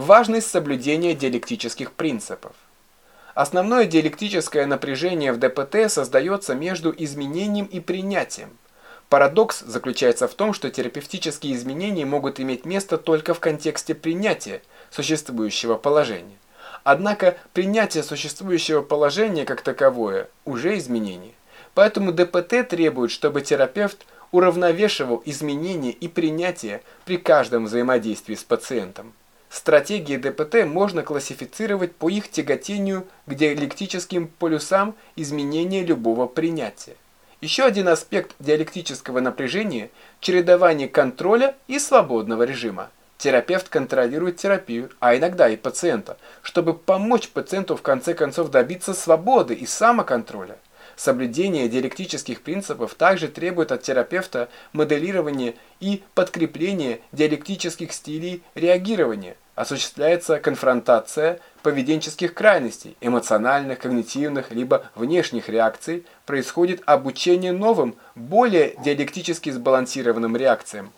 Важность соблюдения диалектических принципов. Основное диалектическое напряжение в ДПТ создается между изменением и принятием. Парадокс заключается в том, что терапевтические изменения могут иметь место только в контексте принятия существующего положения. Однако принятие существующего положения как таковое уже изменение. Поэтому ДПТ требует, чтобы терапевт уравновешивал изменения и принятие при каждом взаимодействии с пациентом. Стратегии ДПТ можно классифицировать по их тяготению к диалектическим полюсам изменения любого принятия. Еще один аспект диалектического напряжения – чередование контроля и свободного режима. Терапевт контролирует терапию, а иногда и пациента, чтобы помочь пациенту в конце концов добиться свободы и самоконтроля. Соблюдение диалектических принципов также требует от терапевта моделирования и подкрепления диалектических стилей реагирования. Осуществляется конфронтация поведенческих крайностей, эмоциональных, когнитивных, либо внешних реакций, происходит обучение новым, более диалектически сбалансированным реакциям.